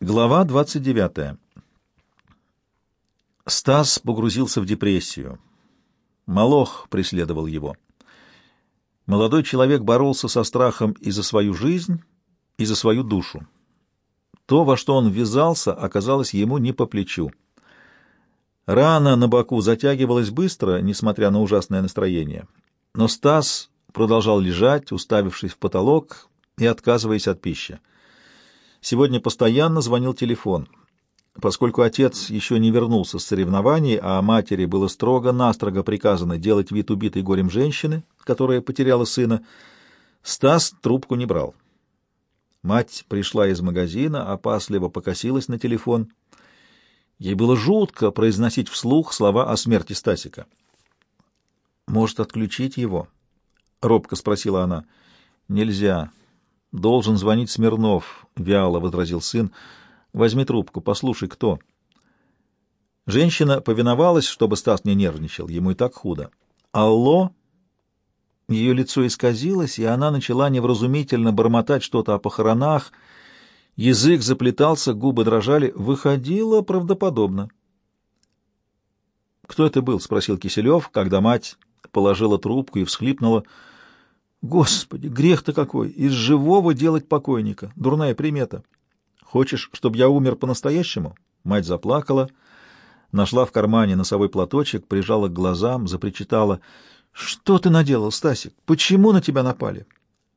Глава 29. Стас погрузился в депрессию. Молох преследовал его. Молодой человек боролся со страхом и за свою жизнь, и за свою душу. То, во что он ввязался, оказалось ему не по плечу. Рана на боку затягивалась быстро, несмотря на ужасное настроение. Но Стас продолжал лежать, уставившись в потолок и отказываясь от пищи. Сегодня постоянно звонил телефон. Поскольку отец еще не вернулся с соревнований, а матери было строго-настрого приказано делать вид убитой горем женщины, которая потеряла сына, Стас трубку не брал. Мать пришла из магазина, опасливо покосилась на телефон. Ей было жутко произносить вслух слова о смерти Стасика. «Может, отключить его?» — робко спросила она. «Нельзя. Должен звонить Смирнов, — вяло возразил сын. Возьми трубку, послушай, кто. Женщина повиновалась, чтобы Стас не нервничал, ему и так худо. Алло? Ее лицо исказилось, и она начала невразумительно бормотать что-то о похоронах. Язык заплетался, губы дрожали. Выходило правдоподобно. «Кто это был?» — спросил Киселев, когда мать положила трубку и всхлипнула — Господи, грех-то какой! Из живого делать покойника. Дурная примета. Хочешь, чтобы я умер по-настоящему? Мать заплакала, нашла в кармане носовой платочек, прижала к глазам, запричитала. Что ты наделал, Стасик? Почему на тебя напали?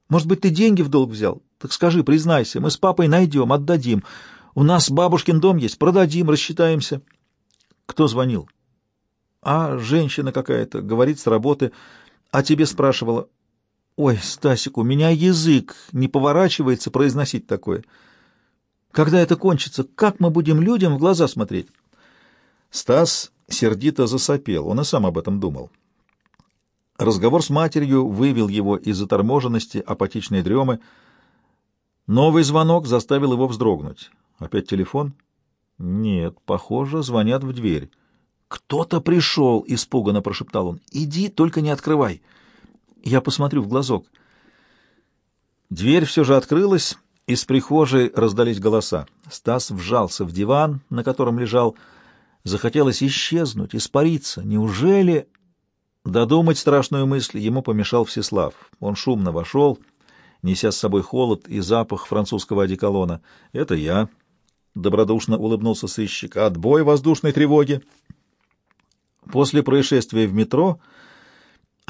Может быть, ты деньги в долг взял? Так скажи, признайся, мы с папой найдем, отдадим. У нас бабушкин дом есть, продадим, рассчитаемся. Кто звонил? А, женщина какая-то, говорит с работы. А тебе спрашивала, Ой, Стасик, у меня язык не поворачивается произносить такое. Когда это кончится, как мы будем людям в глаза смотреть? Стас сердито засопел, он и сам об этом думал. Разговор с матерью вывел его из заторможенности, апатичной дремы. Новый звонок заставил его вздрогнуть. Опять телефон? Нет, похоже, звонят в дверь. «Кто-то пришел!» — испуганно прошептал он. «Иди, только не открывай!» Я посмотрю в глазок. Дверь все же открылась, из прихожей раздались голоса. Стас вжался в диван, на котором лежал. Захотелось исчезнуть, испариться. Неужели... Додумать страшную мысль ему помешал Всеслав. Он шумно вошел, неся с собой холод и запах французского одеколона. «Это я», — добродушно улыбнулся сыщик. «Отбой воздушной тревоги». После происшествия в метро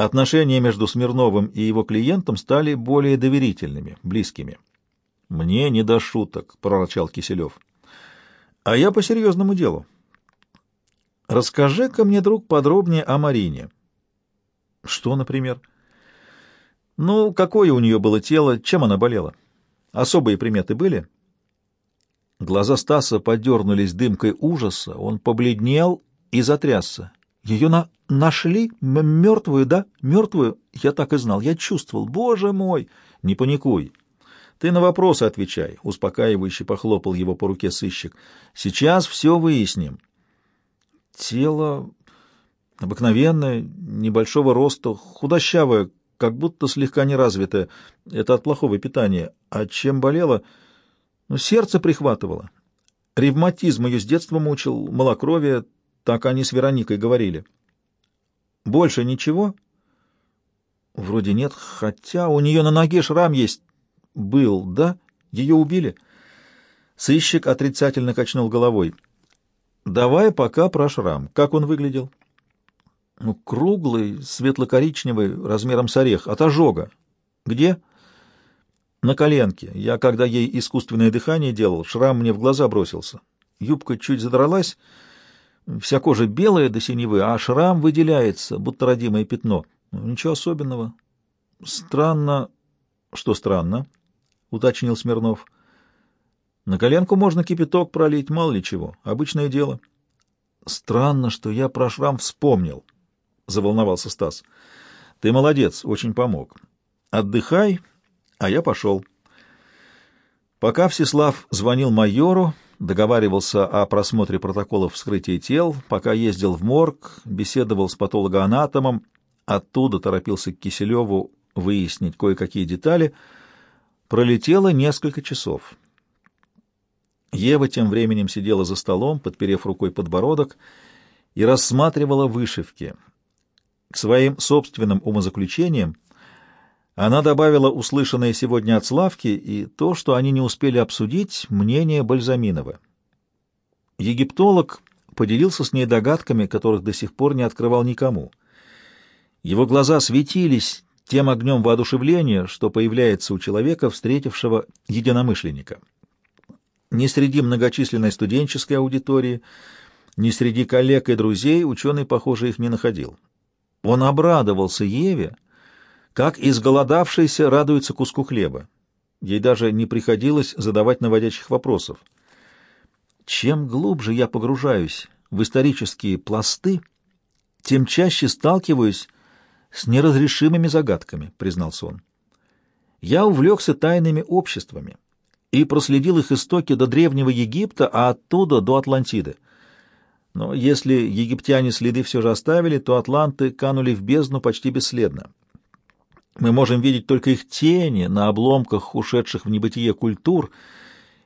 Отношения между Смирновым и его клиентом стали более доверительными, близкими. «Мне не до шуток», — проворчал Киселев. «А я по серьезному делу. Расскажи-ка мне, друг, подробнее о Марине». «Что, например?» «Ну, какое у нее было тело, чем она болела? Особые приметы были?» Глаза Стаса подернулись дымкой ужаса, он побледнел и затрясся. Ее на... нашли? М мертвую, да? Мертвую? Я так и знал. Я чувствовал. Боже мой! Не паникуй. Ты на вопросы отвечай. Успокаивающе похлопал его по руке сыщик. Сейчас все выясним. Тело обыкновенное, небольшого роста, худощавое, как будто слегка неразвитое. Это от плохого питания. А чем болело? Ну, сердце прихватывало. Ревматизм ее с детства мучил, малокровие, так они с Вероникой говорили. Больше ничего? Вроде нет, хотя у нее на ноге шрам есть. Был, да? Ее убили? Сыщик отрицательно качнул головой. Давай пока про шрам. Как он выглядел? Ну, круглый, светло-коричневый, размером с орех, от ожога. Где? На коленке. Я, когда ей искусственное дыхание делал, шрам мне в глаза бросился. Юбка чуть задралась, Вся кожа белая до синевы, а шрам выделяется, будто родимое пятно. Ну, ничего особенного. Странно... Что странно? Уточнил Смирнов. На коленку можно кипяток пролить, мало ли чего. Обычное дело. Странно, что я про шрам вспомнил, заволновался Стас. Ты молодец, очень помог. Отдыхай, а я пошел. Пока Всеслав звонил майору, договаривался о просмотре протоколов вскрытия тел, пока ездил в морг, беседовал с патологоанатомом, оттуда торопился к Киселеву выяснить кое-какие детали, пролетело несколько часов. Ева тем временем сидела за столом, подперев рукой подбородок, и рассматривала вышивки. К своим собственным умозаключениям она добавила услышанное сегодня от Славки и то, что они не успели обсудить, мнение Бальзаминова. Египтолог поделился с ней догадками, которых до сих пор не открывал никому. Его глаза светились тем огнем воодушевления, что появляется у человека, встретившего единомышленника. Ни среди многочисленной студенческой аудитории, ни среди коллег и друзей ученый, похоже, их не находил. Он обрадовался Еве, как изголодавшийся радуется куску хлеба. Ей даже не приходилось задавать наводящих вопросов. Чем глубже я погружаюсь в исторические пласты, тем чаще сталкиваюсь с неразрешимыми загадками, признался он. Я увлекся тайными обществами и проследил их истоки до Древнего Египта, а оттуда до Атлантиды. Но если египтяне следы все же оставили, то атланты канули в бездну почти бесследно. Мы можем видеть только их тени на обломках ушедших в небытие культур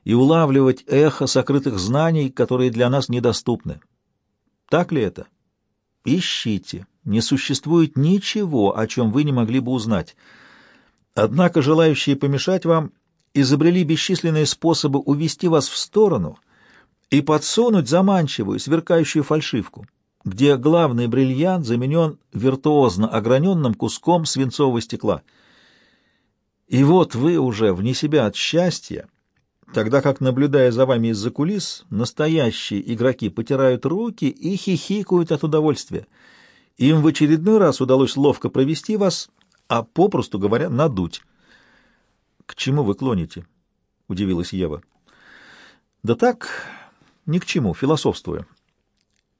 и улавливать эхо сокрытых знаний, которые для нас недоступны. Так ли это? Ищите. Не существует ничего, о чем вы не могли бы узнать. Однако желающие помешать вам изобрели бесчисленные способы увести вас в сторону и подсунуть заманчивую, сверкающую фальшивку, где главный бриллиант заменен виртуозно ограненным куском свинцового стекла. И вот вы уже вне себя от счастья, тогда как, наблюдая за вами из-за кулис, настоящие игроки потирают руки и хихикают от удовольствия. Им в очередной раз удалось ловко провести вас, а, попросту говоря, надуть. — К чему вы клоните? — удивилась Ева. — Да так, ни к чему, философствую.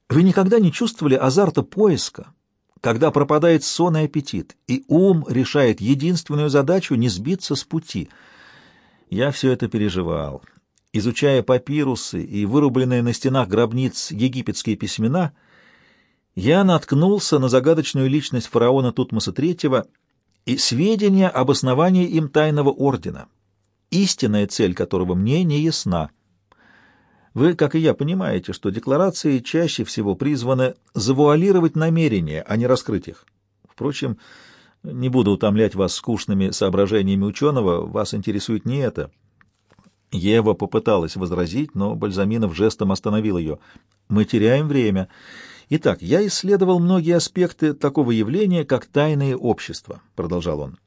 Вы никогда не чувствовали азарта поиска, когда пропадает сон и аппетит, и ум решает единственную задачу — не сбиться с пути. Я все это переживал. Изучая папирусы и вырубленные на стенах гробниц египетские письмена — я наткнулся на загадочную личность фараона Тутмоса III и сведения об основании им тайного ордена, истинная цель которого мне не ясна. Вы, как и я, понимаете, что декларации чаще всего призваны завуалировать намерения, а не раскрыть их. Впрочем, не буду утомлять вас скучными соображениями ученого, вас интересует не это. Ева попыталась возразить, но Бальзаминов жестом остановил ее. «Мы теряем время». Итак, я исследовал многие аспекты такого явления, как тайные общества, продолжал он,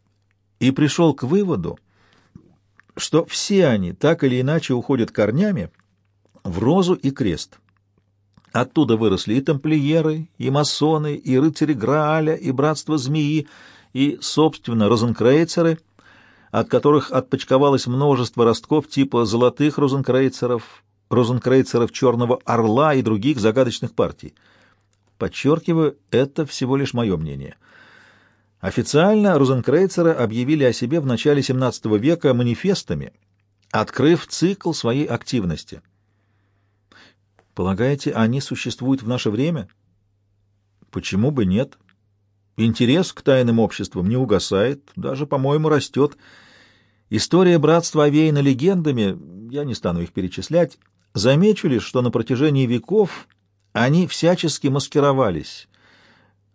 и пришел к выводу, что все они так или иначе уходят корнями в розу и крест. Оттуда выросли и тамплиеры, и масоны, и рыцари Грааля, и братство змеи, и, собственно, розенкрейцеры, от которых отпочковалось множество ростков типа золотых розенкрейцеров, розенкрейцеров Черного Орла и других загадочных партий — Подчеркиваю, это всего лишь мое мнение. Официально розенкрейцеры объявили о себе в начале XVII века манифестами, открыв цикл своей активности. Полагаете, они существуют в наше время? Почему бы нет? Интерес к тайным обществам не угасает, даже, по-моему, растет. История братства овеяна легендами, я не стану их перечислять. Замечу лишь, что на протяжении веков они всячески маскировались,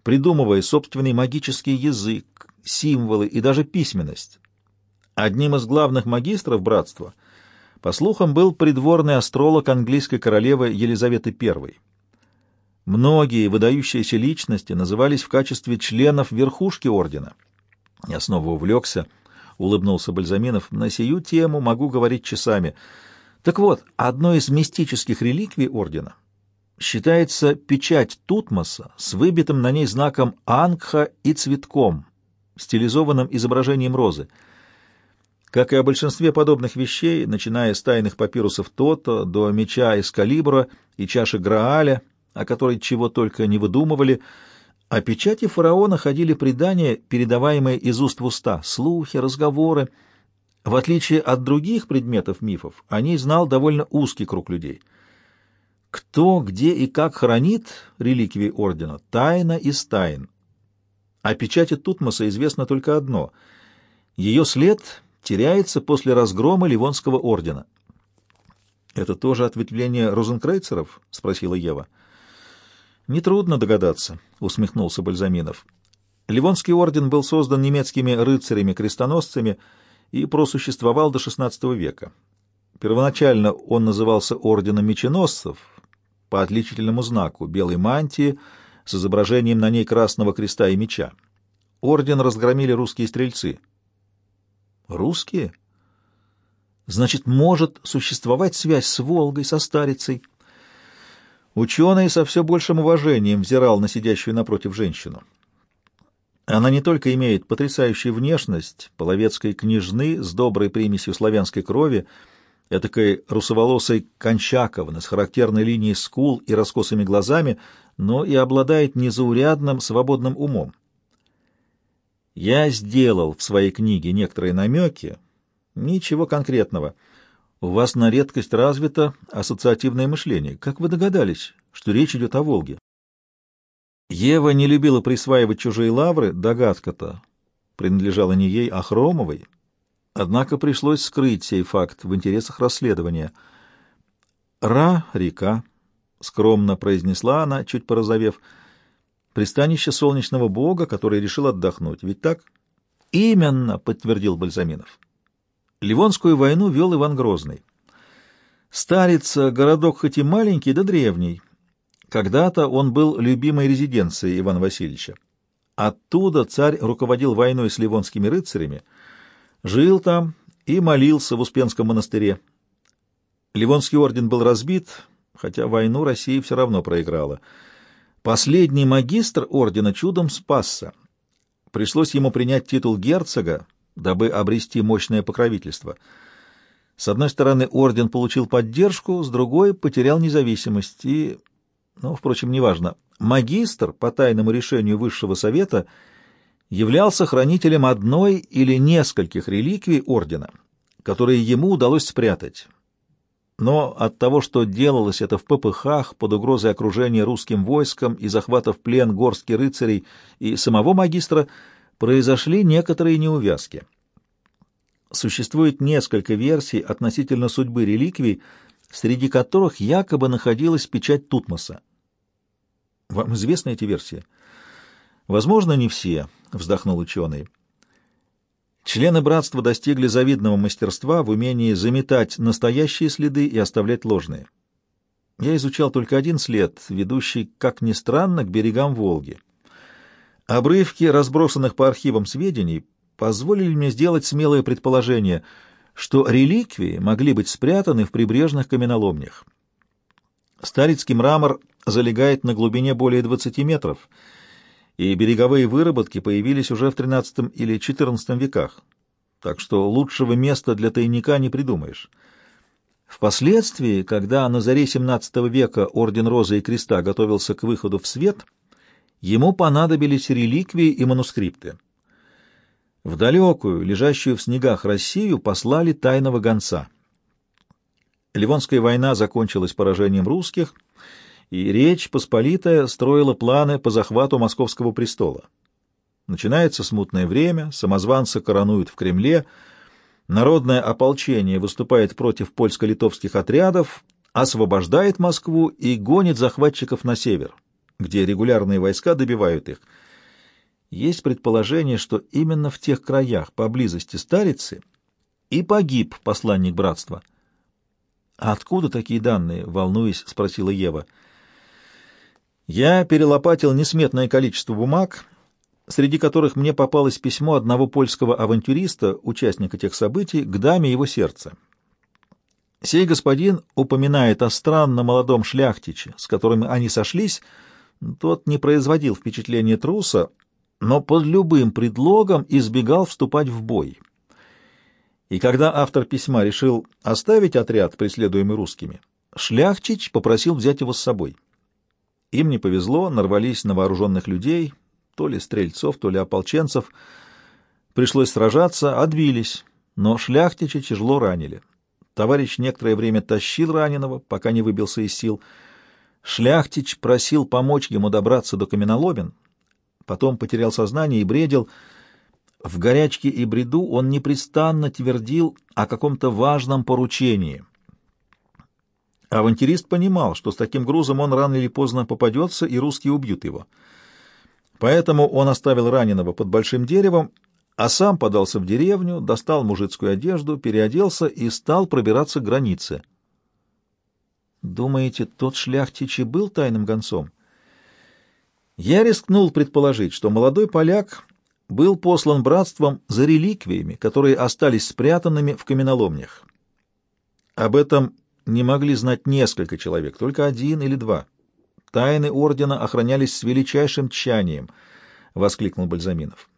придумывая собственный магический язык, символы и даже письменность. Одним из главных магистров братства, по слухам, был придворный астролог английской королевы Елизаветы I. Многие выдающиеся личности назывались в качестве членов верхушки ордена. Я снова увлекся, улыбнулся Бальзаминов. На сию тему могу говорить часами. Так вот, одной из мистических реликвий ордена считается печать Тутмоса с выбитым на ней знаком Ангха и цветком, стилизованным изображением розы. Как и о большинстве подобных вещей, начиная с тайных папирусов Тото до меча Эскалибра и чаши Грааля, о которой чего только не выдумывали, о печати фараона ходили предания, передаваемые из уст в уста, слухи, разговоры. В отличие от других предметов мифов, о ней знал довольно узкий круг людей — кто, где и как хранит реликвии ордена — тайна из тайн. О печати Тутмоса известно только одно — ее след теряется после разгрома Ливонского ордена. Это тоже ответвление розенкрейцеров? — спросила Ева. — Нетрудно догадаться, — усмехнулся Бальзаминов. Ливонский орден был создан немецкими рыцарями-крестоносцами и просуществовал до XVI века. Первоначально он назывался Орденом Меченосцев по отличительному знаку белой мантии с изображением на ней красного креста и меча. Орден разгромили русские стрельцы. Русские? Значит, может существовать связь с Волгой, со старицей? Ученый со все большим уважением взирал на сидящую напротив женщину. Она не только имеет потрясающую внешность половецкой княжны с доброй примесью славянской крови, этакой русоволосой Кончаковны с характерной линией скул и раскосыми глазами, но и обладает незаурядным свободным умом. Я сделал в своей книге некоторые намеки, ничего конкретного. У вас на редкость развито ассоциативное мышление. Как вы догадались, что речь идет о Волге? Ева не любила присваивать чужие лавры, догадка-то принадлежала не ей, а Хромовой. Однако пришлось скрыть сей факт в интересах расследования. «Ра — река», — скромно произнесла она, чуть порозовев, — «пристанище солнечного бога, который решил отдохнуть. Ведь так?» «Именно», — подтвердил Бальзаминов. Ливонскую войну вел Иван Грозный. Старица — городок хоть и маленький, да древний, когда-то он был любимой резиденцией Ивана Васильевича. Оттуда царь руководил войной с ливонскими рыцарями, жил там и молился в Успенском монастыре. Ливонский орден был разбит, хотя войну Россия все равно проиграла. Последний магистр ордена чудом спасся. Пришлось ему принять титул герцога, дабы обрести мощное покровительство. С одной стороны, орден получил поддержку, с другой — потерял независимость и но, впрочем, неважно. Магистр по тайному решению Высшего Совета являлся хранителем одной или нескольких реликвий ордена, которые ему удалось спрятать. Но от того, что делалось это в ППХ под угрозой окружения русским войском и захвата в плен горстки рыцарей и самого магистра, произошли некоторые неувязки. Существует несколько версий относительно судьбы реликвий, среди которых якобы находилась печать Тутмоса. Вам известны эти версии? Возможно, не все, вздохнул ученый. Члены братства достигли завидного мастерства в умении заметать настоящие следы и оставлять ложные. Я изучал только один след, ведущий, как ни странно, к берегам Волги. Обрывки разбросанных по архивам сведений позволили мне сделать смелое предположение — что реликвии могли быть спрятаны в прибрежных каменоломнях. Старицкий мрамор залегает на глубине более 20 метров, и береговые выработки появились уже в XIII или XIV веках, так что лучшего места для тайника не придумаешь. Впоследствии, когда на заре XVII века Орден Розы и Креста готовился к выходу в свет, ему понадобились реликвии и манускрипты. В далекую, лежащую в снегах Россию послали тайного гонца. Ливонская война закончилась поражением русских, и Речь Посполитая строила планы по захвату московского престола. Начинается смутное время, самозванцы коронуют в Кремле, народное ополчение выступает против польско-литовских отрядов, освобождает Москву и гонит захватчиков на север, где регулярные войска добивают их – есть предположение, что именно в тех краях, поблизости Старицы, и погиб посланник братства. «А откуда такие данные?» — волнуясь, спросила Ева. «Я перелопатил несметное количество бумаг, среди которых мне попалось письмо одного польского авантюриста, участника тех событий, к даме его сердца. Сей господин упоминает о странном молодом шляхтиче, с которым они сошлись. Тот не производил впечатления труса, но под любым предлогом избегал вступать в бой. И когда автор письма решил оставить отряд, преследуемый русскими, Шляхчич попросил взять его с собой. Им не повезло, нарвались на вооруженных людей, то ли стрельцов, то ли ополченцев. Пришлось сражаться, отбились, но Шляхтича тяжело ранили. Товарищ некоторое время тащил раненого, пока не выбился из сил. Шляхтич просил помочь ему добраться до каменоломен, потом потерял сознание и бредил. В горячке и бреду он непрестанно твердил о каком-то важном поручении. Авантюрист понимал, что с таким грузом он рано или поздно попадется, и русские убьют его. Поэтому он оставил раненого под большим деревом, а сам подался в деревню, достал мужицкую одежду, переоделся и стал пробираться к границе. Думаете, тот шляхтич и был тайным гонцом? Я рискнул предположить, что молодой поляк был послан братством за реликвиями, которые остались спрятанными в каменоломнях. Об этом не могли знать несколько человек, только один или два. Тайны ордена охранялись с величайшим тщанием, — воскликнул Бальзаминов.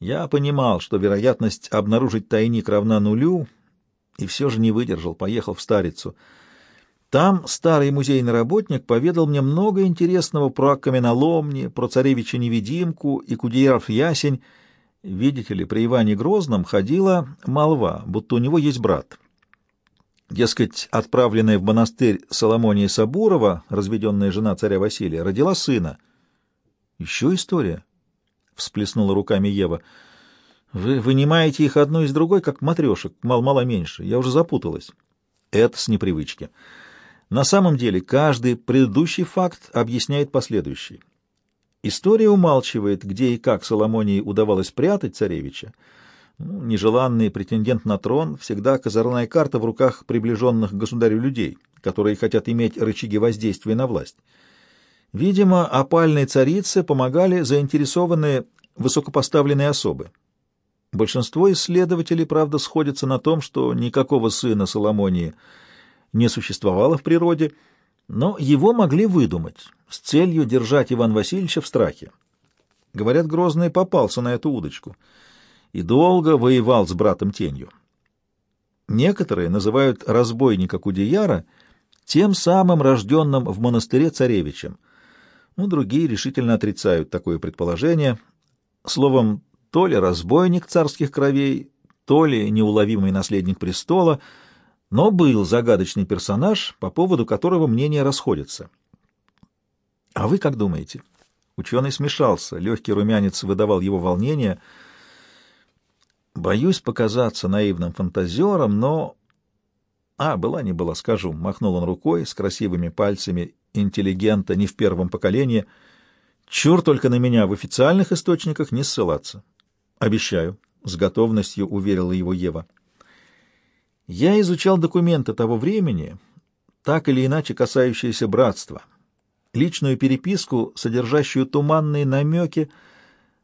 Я понимал, что вероятность обнаружить тайник равна нулю, и все же не выдержал, поехал в Старицу — там старый музейный работник поведал мне много интересного про каменоломни, про царевича-невидимку и кудеяров-ясень. Видите ли, при Иване Грозном ходила молва, будто у него есть брат. Дескать, отправленная в монастырь Соломония Сабурова, разведенная жена царя Василия, родила сына. «Еще история?» — всплеснула руками Ева. «Вы вынимаете их одну из другой, как матрешек, мал-мало меньше. Я уже запуталась». «Это с непривычки». На самом деле каждый предыдущий факт объясняет последующий. История умалчивает, где и как Соломонии удавалось прятать царевича. Ну, нежеланный претендент на трон всегда козырная карта в руках приближенных к государю людей, которые хотят иметь рычаги воздействия на власть. Видимо, опальной царице помогали заинтересованные высокопоставленные особы. Большинство исследователей, правда, сходятся на том, что никакого сына Соломонии – не существовало в природе, но его могли выдумать с целью держать Иван Васильевича в страхе. Говорят, Грозный попался на эту удочку и долго воевал с братом Тенью. Некоторые называют разбойника Кудеяра тем самым рожденным в монастыре царевичем. Ну, другие решительно отрицают такое предположение. Словом, то ли разбойник царских кровей, то ли неуловимый наследник престола — но был загадочный персонаж, по поводу которого мнения расходятся. А вы как думаете? Ученый смешался, легкий румянец выдавал его волнение. Боюсь показаться наивным фантазером, но... А, была не была, скажу. Махнул он рукой с красивыми пальцами интеллигента не в первом поколении. Чур только на меня в официальных источниках не ссылаться. Обещаю, — с готовностью уверила его Ева. Я изучал документы того времени, так или иначе касающиеся братства, личную переписку, содержащую туманные намеки,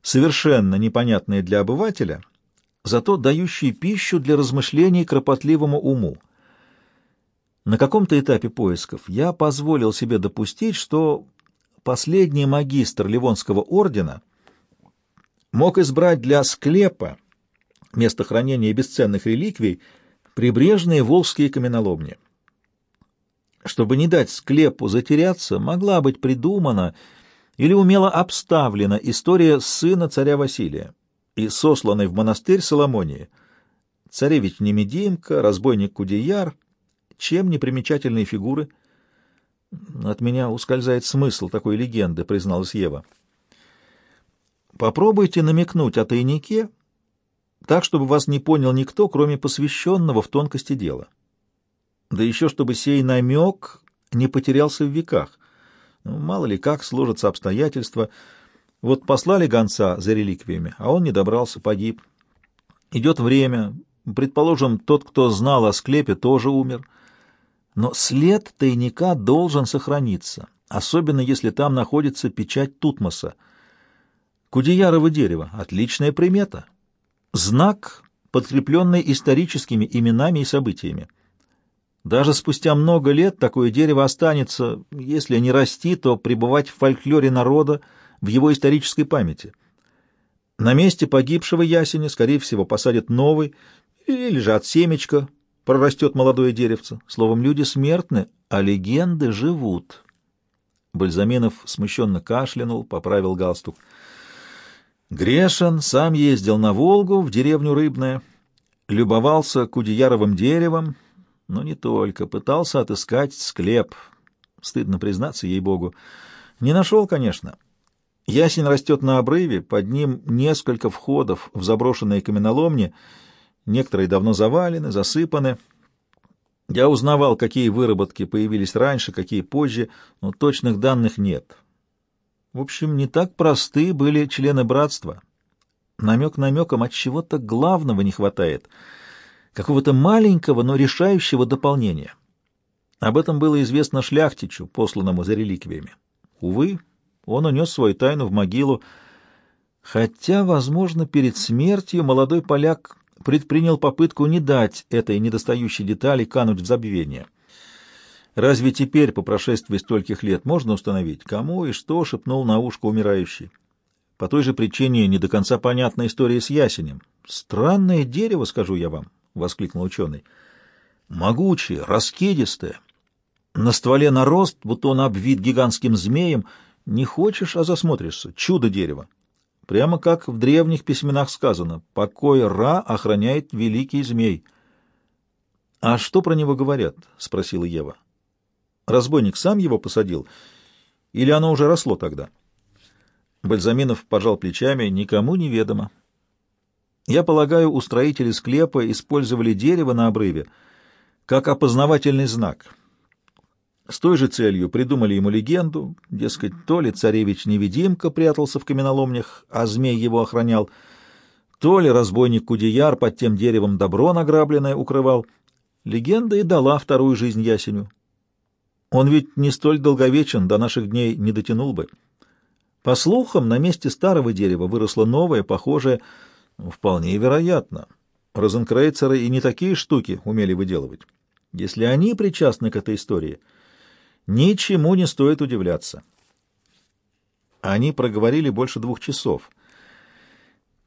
совершенно непонятные для обывателя, зато дающие пищу для размышлений кропотливому уму. На каком-то этапе поисков я позволил себе допустить, что последний магистр Ливонского ордена мог избрать для склепа место хранения бесценных реликвий — прибрежные волжские каменоломни. Чтобы не дать склепу затеряться, могла быть придумана или умело обставлена история сына царя Василия и сосланной в монастырь Соломонии. Царевич Немедимка, разбойник Кудеяр, чем непримечательные фигуры. От меня ускользает смысл такой легенды, призналась Ева. Попробуйте намекнуть о тайнике, так, чтобы вас не понял никто, кроме посвященного в тонкости дела. Да еще чтобы сей намек не потерялся в веках. Ну, мало ли как сложатся обстоятельства. Вот послали гонца за реликвиями, а он не добрался, погиб. Идет время. Предположим, тот, кто знал о склепе, тоже умер. Но след тайника должен сохраниться, особенно если там находится печать Тутмоса. Кудеярово дерево — отличная примета знак, подкрепленный историческими именами и событиями. Даже спустя много лет такое дерево останется, если не расти, то пребывать в фольклоре народа, в его исторической памяти. На месте погибшего ясеня, скорее всего, посадят новый, или же от семечка прорастет молодое деревце. Словом, люди смертны, а легенды живут. Бальзаминов смущенно кашлянул, поправил галстук. Грешин сам ездил на Волгу, в деревню Рыбная, любовался Кудеяровым деревом, но не только, пытался отыскать склеп. Стыдно признаться ей-богу. Не нашел, конечно. Ясень растет на обрыве, под ним несколько входов в заброшенные каменоломни, некоторые давно завалены, засыпаны. Я узнавал, какие выработки появились раньше, какие позже, но точных данных нет. В общем, не так просты были члены братства. Намек намеком от чего-то главного не хватает, какого-то маленького, но решающего дополнения. Об этом было известно шляхтичу, посланному за реликвиями. Увы, он унес свою тайну в могилу, хотя, возможно, перед смертью молодой поляк предпринял попытку не дать этой недостающей детали кануть в забвение. Разве теперь, по прошествии стольких лет, можно установить, кому и что шепнул на ушко умирающий? По той же причине не до конца понятна история с ясенем. «Странное дерево, скажу я вам», — воскликнул ученый. «Могучее, раскидистое. На стволе нарост, будто он обвит гигантским змеем. Не хочешь, а засмотришься. Чудо дерева. Прямо как в древних письменах сказано, покой Ра охраняет великий змей. — А что про него говорят? — спросила Ева. — Разбойник сам его посадил? Или оно уже росло тогда? Бальзаминов пожал плечами, никому неведомо. Я полагаю, устроители склепа использовали дерево на обрыве как опознавательный знак — с той же целью придумали ему легенду, дескать, то ли царевич-невидимка прятался в каменоломнях, а змей его охранял, то ли разбойник Кудеяр под тем деревом добро награбленное укрывал. Легенда и дала вторую жизнь ясеню. Он ведь не столь долговечен, до наших дней не дотянул бы. По слухам, на месте старого дерева выросло новое, похожее, ну, вполне вероятно. Розенкрейцеры и не такие штуки умели выделывать. Если они причастны к этой истории — Ничему не стоит удивляться. Они проговорили больше двух часов.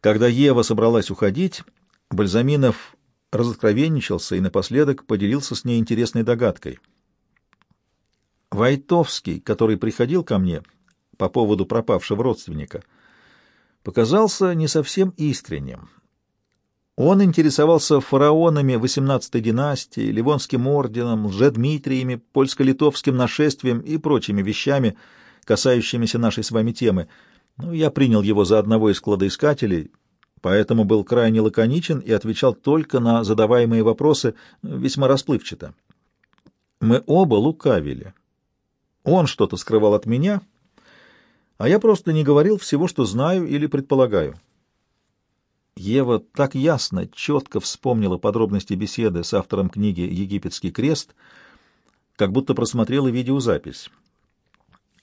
Когда Ева собралась уходить, Бальзаминов разоткровенничался и напоследок поделился с ней интересной догадкой. Войтовский, который приходил ко мне по поводу пропавшего родственника, показался не совсем искренним. Он интересовался фараонами XVIII династии, Ливонским орденом, лжедмитриями, польско-литовским нашествием и прочими вещами, касающимися нашей с вами темы. Ну, я принял его за одного из кладоискателей, поэтому был крайне лаконичен и отвечал только на задаваемые вопросы весьма расплывчато. Мы оба лукавили. Он что-то скрывал от меня, а я просто не говорил всего, что знаю или предполагаю. Ева так ясно, четко вспомнила подробности беседы с автором книги «Египетский крест», как будто просмотрела видеозапись.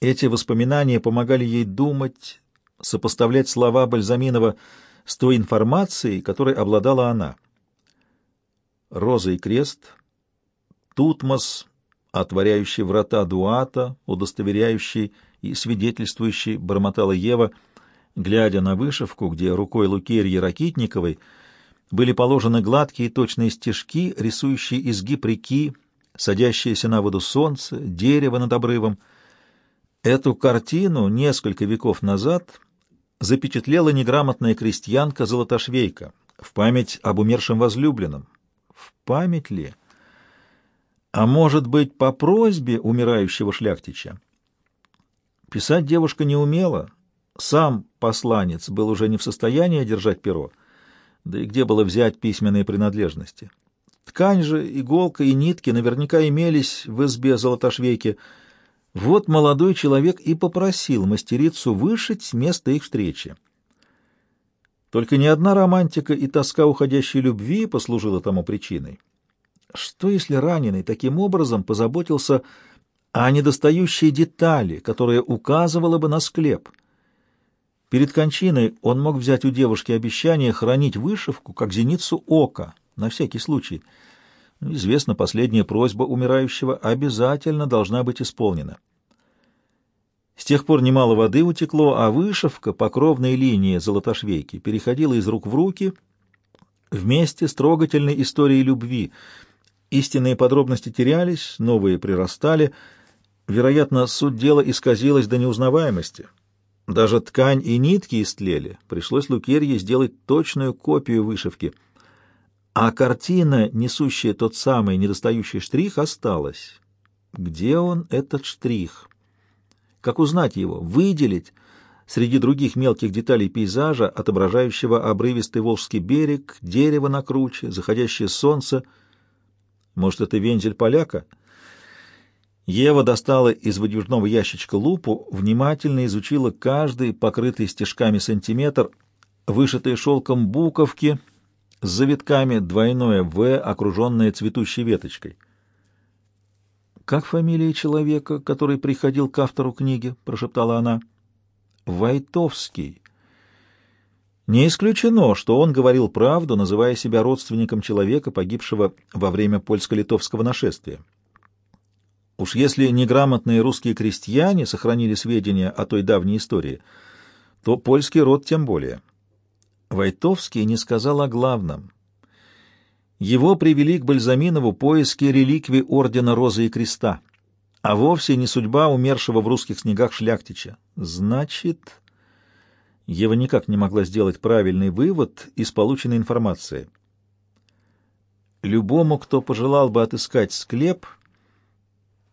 Эти воспоминания помогали ей думать, сопоставлять слова Бальзаминова с той информацией, которой обладала она. Роза и крест, Тутмос, отворяющий врата Дуата, удостоверяющий и свидетельствующий, бормотала Ева — глядя на вышивку, где рукой Лукерьи Ракитниковой были положены гладкие точные стежки, рисующие изгиб реки, садящееся на воду солнце, дерево над обрывом. Эту картину несколько веков назад запечатлела неграмотная крестьянка Золотошвейка в память об умершем возлюбленном. В память ли? А может быть, по просьбе умирающего шляхтича? Писать девушка не умела, сам посланец был уже не в состоянии держать перо, да и где было взять письменные принадлежности. Ткань же, иголка и нитки наверняка имелись в избе Золотошвейки. Вот молодой человек и попросил мастерицу вышить место их встречи. Только ни одна романтика и тоска уходящей любви послужила тому причиной. Что, если раненый таким образом позаботился о недостающей детали, которая указывала бы на склеп — Перед кончиной он мог взять у девушки обещание хранить вышивку, как зеницу ока, на всякий случай. Известно, последняя просьба умирающего обязательно должна быть исполнена. С тех пор немало воды утекло, а вышивка по линии золотошвейки переходила из рук в руки вместе с трогательной историей любви. Истинные подробности терялись, новые прирастали. Вероятно, суть дела исказилась до неузнаваемости. Даже ткань и нитки истлели. Пришлось Лукерье сделать точную копию вышивки. А картина, несущая тот самый недостающий штрих, осталась. Где он, этот штрих? Как узнать его? Выделить среди других мелких деталей пейзажа, отображающего обрывистый Волжский берег, дерево на круче, заходящее солнце. Может, это вензель поляка? Ева достала из выдвижного ящичка лупу, внимательно изучила каждый покрытый стежками сантиметр, вышитые шелком буковки с завитками, двойное «В», окруженное цветущей веточкой. «Как фамилия человека, который приходил к автору книги?» — прошептала она. «Войтовский». Не исключено, что он говорил правду, называя себя родственником человека, погибшего во время польско-литовского нашествия. Уж если неграмотные русские крестьяне сохранили сведения о той давней истории, то польский род тем более. Войтовский не сказал о главном. Его привели к Бальзаминову поиски реликвий Ордена Розы и Креста, а вовсе не судьба умершего в русских снегах шляхтича. Значит, Ева никак не могла сделать правильный вывод из полученной информации. Любому, кто пожелал бы отыскать склеп,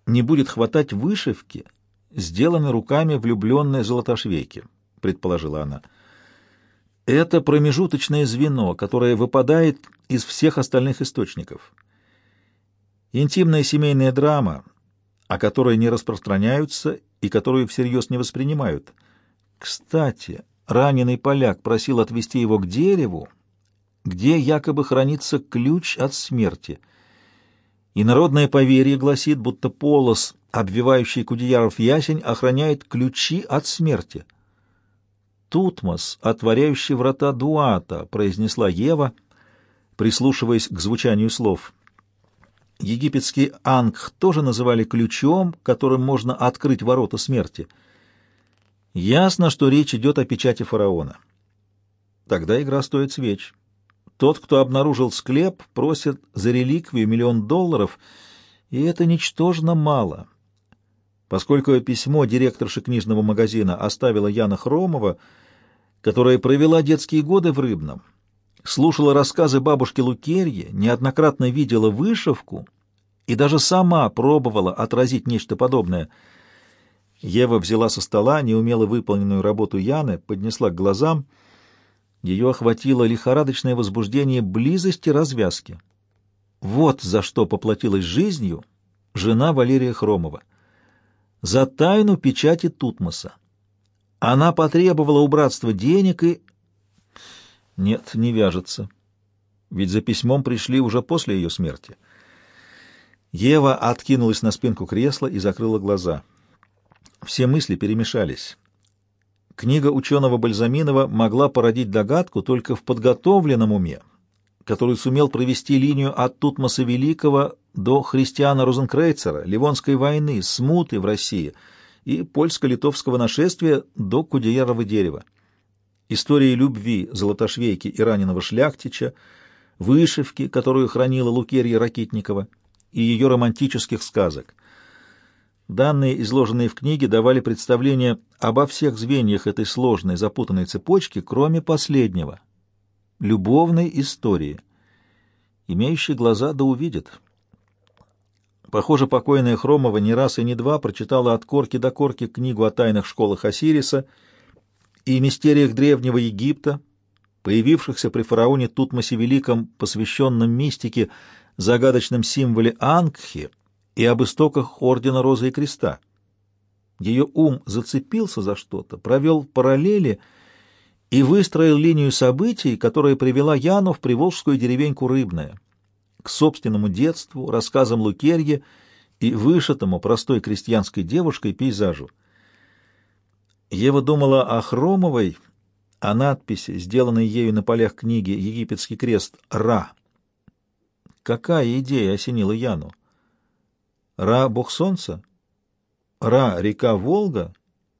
не будет хватать вышивки, сделанной руками влюбленной золотошвейки, предположила она. Это промежуточное звено, которое выпадает из всех остальных источников. Интимная семейная драма, о которой не распространяются и которую всерьез не воспринимают. Кстати, раненый поляк просил отвезти его к дереву, где якобы хранится ключ от смерти. И народное поверье гласит, будто полос, обвивающий Кудеяров ясень, охраняет ключи от смерти. Тутмос, отворяющий врата Дуата, произнесла Ева, прислушиваясь к звучанию слов. Египетский Ангх тоже называли ключом, которым можно открыть ворота смерти. Ясно, что речь идет о печати фараона. Тогда игра стоит свеч. Тот, кто обнаружил склеп, просит за реликвию миллион долларов, и это ничтожно мало. Поскольку письмо директорши книжного магазина оставила Яна Хромова, которая провела детские годы в Рыбном, слушала рассказы бабушки Лукерьи, неоднократно видела вышивку и даже сама пробовала отразить нечто подобное. Ева взяла со стола неумело выполненную работу Яны, поднесла к глазам. Ее охватило лихорадочное возбуждение близости развязки. Вот за что поплатилась жизнью жена Валерия Хромова. За тайну печати Тутмоса. Она потребовала у братства денег и... Нет, не вяжется. Ведь за письмом пришли уже после ее смерти. Ева откинулась на спинку кресла и закрыла глаза. Все мысли перемешались. Книга ученого Бальзаминова могла породить догадку только в подготовленном уме, который сумел провести линию от Тутмоса Великого до Христиана Розенкрейцера, Ливонской войны, смуты в России — и польско-литовского нашествия до Кудеярова дерева. Истории любви Золотошвейки и раненого шляхтича, вышивки, которую хранила Лукерья Ракитникова, и ее романтических сказок. Данные, изложенные в книге, давали представление обо всех звеньях этой сложной, запутанной цепочки, кроме последнего — любовной истории. Имеющий глаза да увидит — Похоже, покойная Хромова не раз и не два прочитала от корки до корки книгу о тайных школах Осириса и мистериях Древнего Египта, появившихся при фараоне Тутмосе Великом, посвященном мистике, загадочном символе Ангхи и об истоках Ордена Розы и Креста. Ее ум зацепился за что-то, провел параллели и выстроил линию событий, которая привела Яну в приволжскую деревеньку Рыбная к собственному детству, рассказам Лукерье и вышитому простой крестьянской девушкой пейзажу. Ева думала о Хромовой, о надписи, сделанной ею на полях книги «Египетский крест» «Ра». Какая идея осенила Яну? Ра — бог солнца? Ра — река Волга?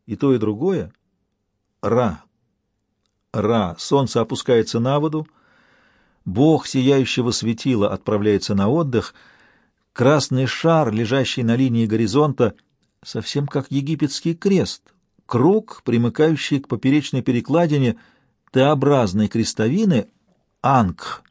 И то, и другое? Ра. Ра — солнце опускается на воду — Бог сияющего светила отправляется на отдых, красный шар, лежащий на линии горизонта, совсем как египетский крест, круг, примыкающий к поперечной перекладине Т-образной крестовины, анг,